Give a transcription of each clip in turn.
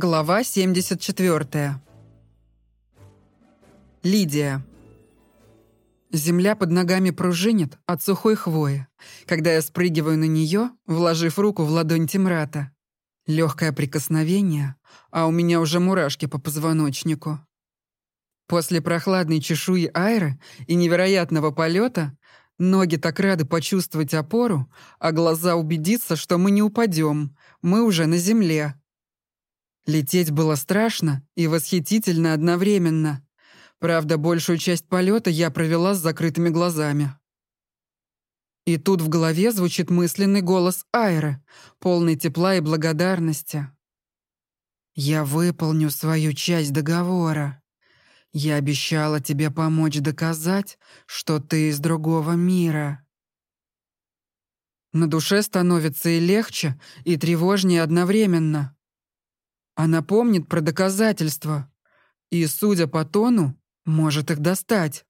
Глава 74. Лидия. Земля под ногами пружинит от сухой хвои, когда я спрыгиваю на нее, вложив руку в ладонь Тимрата. Легкое прикосновение, а у меня уже мурашки по позвоночнику. После прохладной чешуи Айры и невероятного полета ноги так рады почувствовать опору, а глаза убедиться, что мы не упадем, мы уже на земле. Лететь было страшно и восхитительно одновременно. Правда, большую часть полета я провела с закрытыми глазами. И тут в голове звучит мысленный голос Айры, полный тепла и благодарности. «Я выполню свою часть договора. Я обещала тебе помочь доказать, что ты из другого мира». На душе становится и легче, и тревожнее одновременно. Она помнит про доказательства и, судя по тону, может их достать.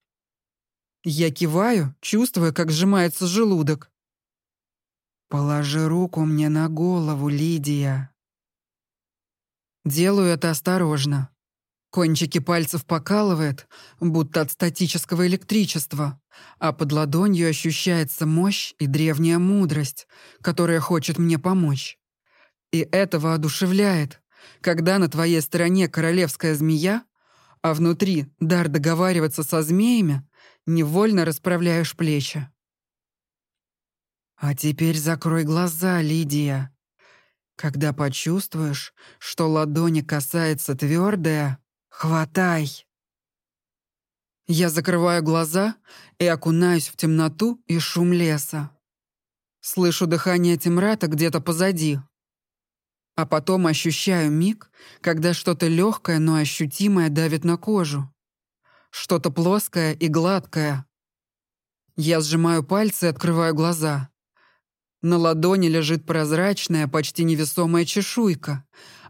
Я киваю, чувствуя, как сжимается желудок. «Положи руку мне на голову, Лидия». Делаю это осторожно. Кончики пальцев покалывает, будто от статического электричества, а под ладонью ощущается мощь и древняя мудрость, которая хочет мне помочь. И это воодушевляет, когда на твоей стороне королевская змея, а внутри дар договариваться со змеями, невольно расправляешь плечи. А теперь закрой глаза, Лидия. Когда почувствуешь, что ладони касается твердая, хватай. Я закрываю глаза и окунаюсь в темноту и шум леса. Слышу дыхание Тимрата где-то позади. А потом ощущаю миг, когда что-то легкое, но ощутимое давит на кожу. Что-то плоское и гладкое. Я сжимаю пальцы и открываю глаза. На ладони лежит прозрачная, почти невесомая чешуйка,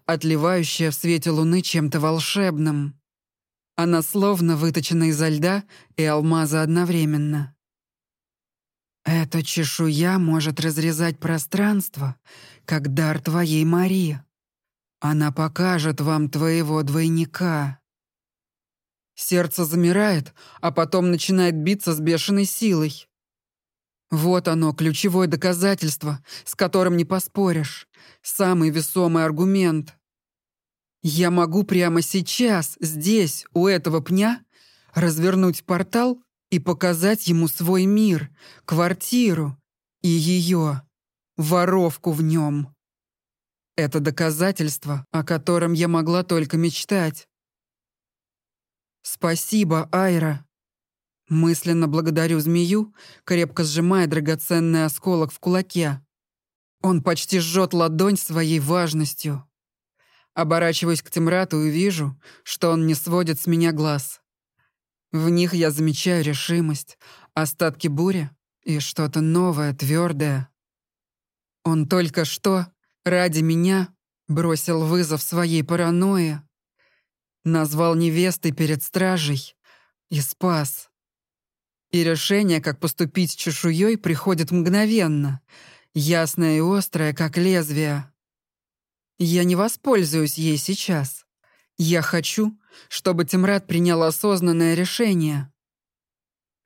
отливающая в свете луны чем-то волшебным. Она словно выточена изо льда и алмаза одновременно. Эта чешуя может разрезать пространство, как дар твоей Марии. Она покажет вам твоего двойника. Сердце замирает, а потом начинает биться с бешеной силой. Вот оно, ключевое доказательство, с которым не поспоришь. Самый весомый аргумент. Я могу прямо сейчас, здесь, у этого пня, развернуть портал и показать ему свой мир, квартиру и ее, воровку в нем. Это доказательство, о котором я могла только мечтать. Спасибо, Айра. Мысленно благодарю змею, крепко сжимая драгоценный осколок в кулаке. Он почти жжет ладонь своей важностью. Оборачиваюсь к Тимрату и вижу, что он не сводит с меня глаз. В них я замечаю решимость, остатки бури и что-то новое, твердое. Он только что, ради меня, бросил вызов своей паранойи, назвал невестой перед стражей и спас. И решение, как поступить с чешуей, приходит мгновенно, ясное и острое, как лезвие. Я не воспользуюсь ей сейчас. Я хочу, чтобы Тимрад принял осознанное решение.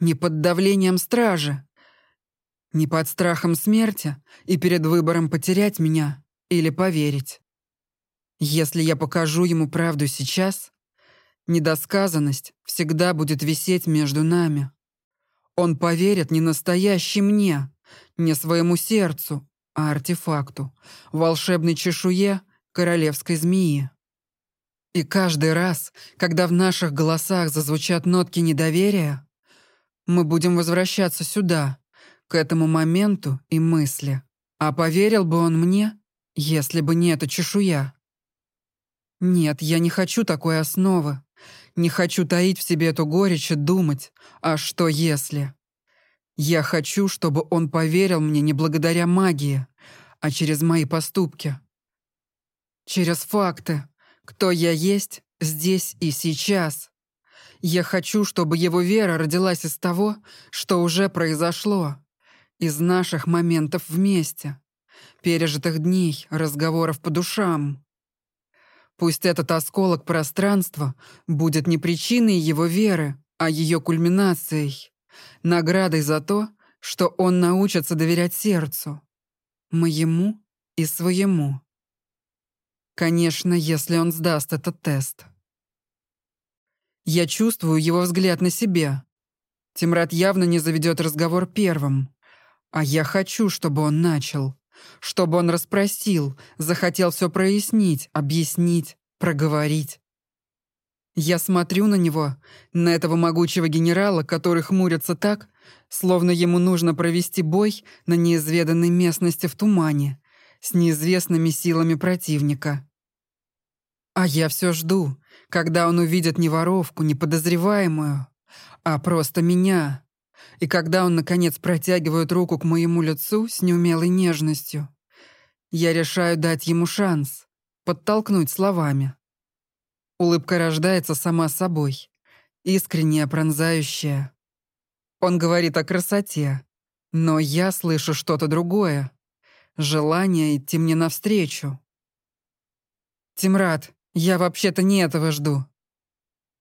Не под давлением стражи, не под страхом смерти и перед выбором потерять меня или поверить. Если я покажу ему правду сейчас, недосказанность всегда будет висеть между нами. Он поверит не настоящей мне, не своему сердцу, а артефакту, волшебной чешуе королевской змеи. И каждый раз, когда в наших голосах зазвучат нотки недоверия, мы будем возвращаться сюда, к этому моменту и мысли. А поверил бы он мне, если бы не эта чешуя? Нет, я не хочу такой основы. Не хочу таить в себе эту горечь и думать, а что если? Я хочу, чтобы он поверил мне не благодаря магии, а через мои поступки. Через факты, кто я есть здесь и сейчас. Я хочу, чтобы его вера родилась из того, что уже произошло, из наших моментов вместе, пережитых дней, разговоров по душам. Пусть этот осколок пространства будет не причиной его веры, а ее кульминацией, наградой за то, что он научится доверять сердцу, моему и своему. Конечно, если он сдаст этот тест. Я чувствую его взгляд на себя. Тимрад явно не заведет разговор первым. А я хочу, чтобы он начал. Чтобы он расспросил, захотел все прояснить, объяснить, проговорить. Я смотрю на него, на этого могучего генерала, который хмурится так, словно ему нужно провести бой на неизведанной местности в тумане с неизвестными силами противника. А я все жду, когда он увидит не воровку, не подозреваемую, а просто меня. И когда он, наконец, протягивает руку к моему лицу с неумелой нежностью, я решаю дать ему шанс, подтолкнуть словами. Улыбка рождается сама собой, искренняя, пронзающая. Он говорит о красоте, но я слышу что-то другое. Желание идти мне навстречу. «Тимрад, я вообще-то не этого жду».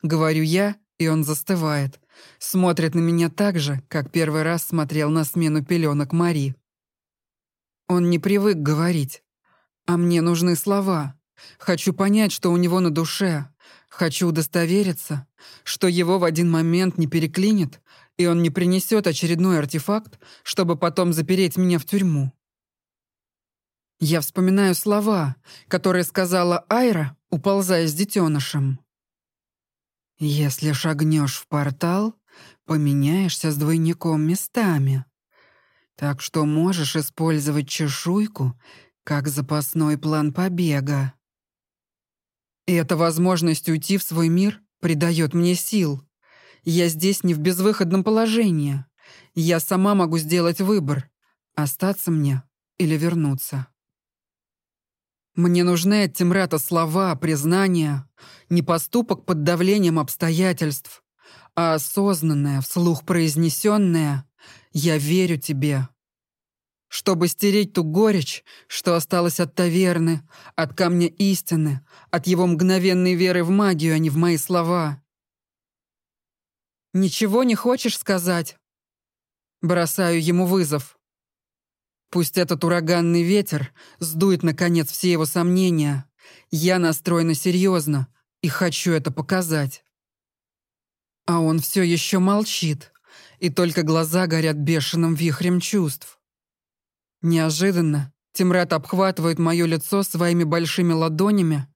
Говорю я, и он застывает. Смотрит на меня так же, как первый раз смотрел на смену пеленок Мари. Он не привык говорить. А мне нужны слова. Хочу понять, что у него на душе. Хочу удостовериться, что его в один момент не переклинит, и он не принесет очередной артефакт, чтобы потом запереть меня в тюрьму. Я вспоминаю слова, которые сказала Айра, уползая с детенышем. «Если шагнешь в портал, поменяешься с двойником местами. Так что можешь использовать чешуйку как запасной план побега. И эта возможность уйти в свой мир придает мне сил. Я здесь не в безвыходном положении. Я сама могу сделать выбор, остаться мне или вернуться. Мне нужны от Тимрата слова, признания, не поступок под давлением обстоятельств, а осознанное, вслух произнесенное «Я верю тебе», чтобы стереть ту горечь, что осталась от таверны, от камня истины, от его мгновенной веры в магию, а не в мои слова. «Ничего не хочешь сказать?» Бросаю ему вызов. Пусть этот ураганный ветер сдует, наконец, все его сомнения. Я настроена серьезно и хочу это показать. А он все еще молчит, и только глаза горят бешеным вихрем чувств. Неожиданно Тимрат обхватывает мое лицо своими большими ладонями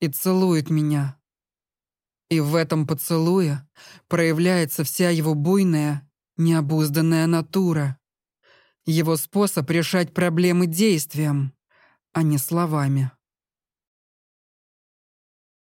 и целует меня. И в этом поцелуе проявляется вся его буйная, необузданная натура. Его способ решать проблемы действием, а не словами.